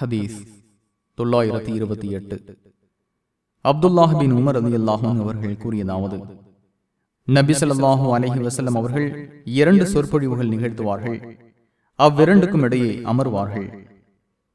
ஹதீஸ் தொள்ளாயிரத்தி இருபத்தி எட்டு. அப்துல்லாஹின் உமர் அலி அல்லாஹும் அவர்கள் கூறியதாவது நபிசல்லாஹூ அலஹி அலைஹி அவர்கள் இரண்டு சொற்பொழிவுகள் நிகழ்த்துவார்கள். அவ்விரண்டுக்கும் இடையே அமர்வார்கள்.